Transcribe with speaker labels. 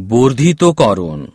Speaker 1: বর্ধিতকরণ।